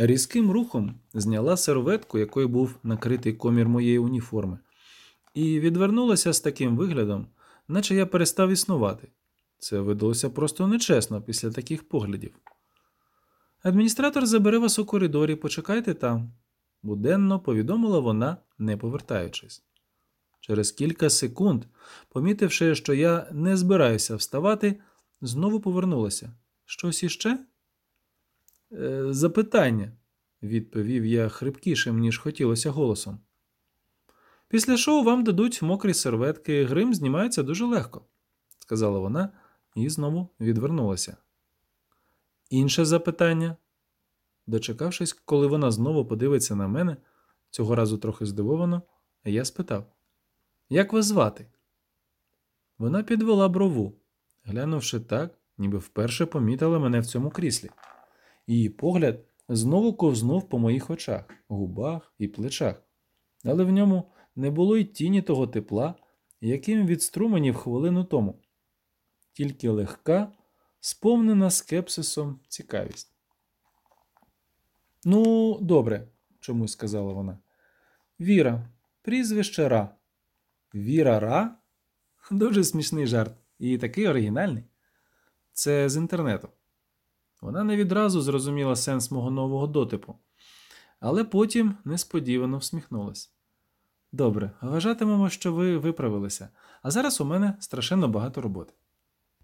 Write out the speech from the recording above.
Різким рухом зняла серветку, якою був накритий комір моєї уніформи, і відвернулася з таким виглядом, наче я перестав існувати. Це видалося просто нечесно після таких поглядів. Адміністратор забере вас у коридорі, почекайте там, буденно повідомила вона, не повертаючись. Через кілька секунд, помітивши, що я не збираюся вставати, знову повернулася. Щось іще? Е, запитання, відповів я хрипкішим, ніж хотілося голосом. Після шоу вам дадуть мокрі серветки, грим знімається дуже легко, сказала вона і знову відвернулася. Інше запитання. Дочекавшись, коли вона знову подивиться на мене, цього разу трохи здивовано, я спитав: Як вас звати? Вона підвела брову, глянувши так, ніби вперше помітила мене в цьому кріслі. Її погляд знову ковзнув по моїх очах, губах і плечах, але в ньому не було й тіні того тепла, яким відструменів хвилину тому, тільки легка, сповнена скепсисом цікавість. Ну, добре, чомусь сказала вона. Віра, прізвище Ра. Віра Ра? Дуже смішний жарт. І такий оригінальний. Це з інтернету. Вона не відразу зрозуміла сенс мого нового дотипу, але потім несподівано всміхнулася. Добре, вважатимемо, що ви виправилися, а зараз у мене страшенно багато роботи.